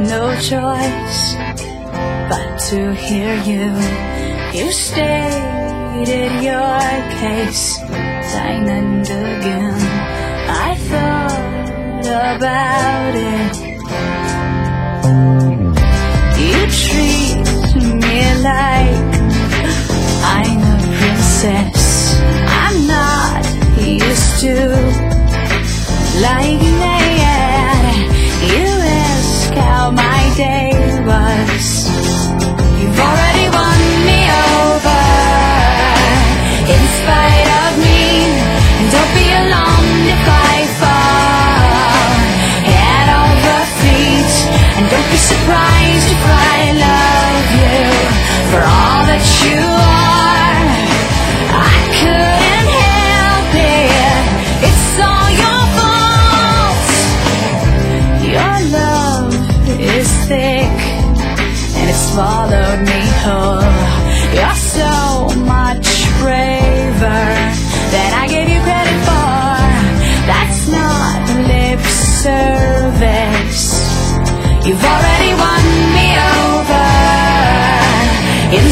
no choice but to hear you. You stated your case time and again. I thought about it. You treat me like I'm a princess. I'm not used to like how day was. You've already won me over. In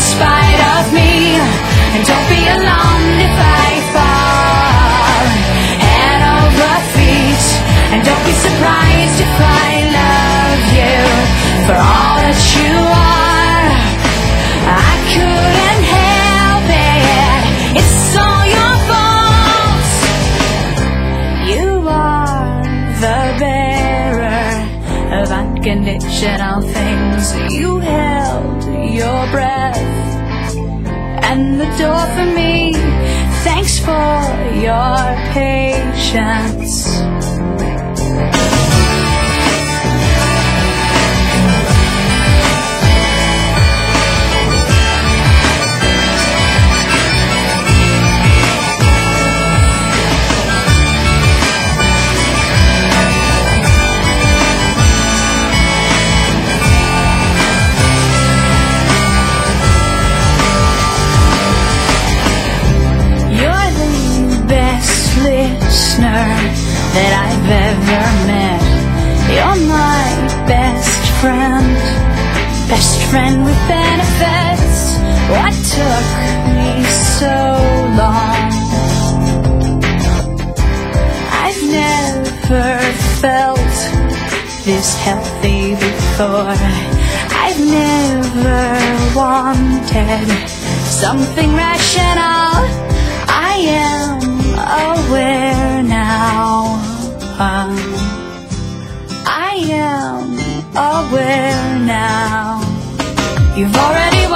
of unconditional things. You held your breath and the door for me. Thanks for your patience. That I've ever met. You're my best friend, best friend with benefits. What took me so long? I've never felt this healthy before. I've never wanted something rational. I am aware am aware now. You've already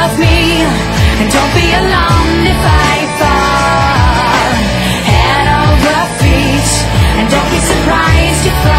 love me. And don't be alone if I fall Head over feet. And don't be surprised if I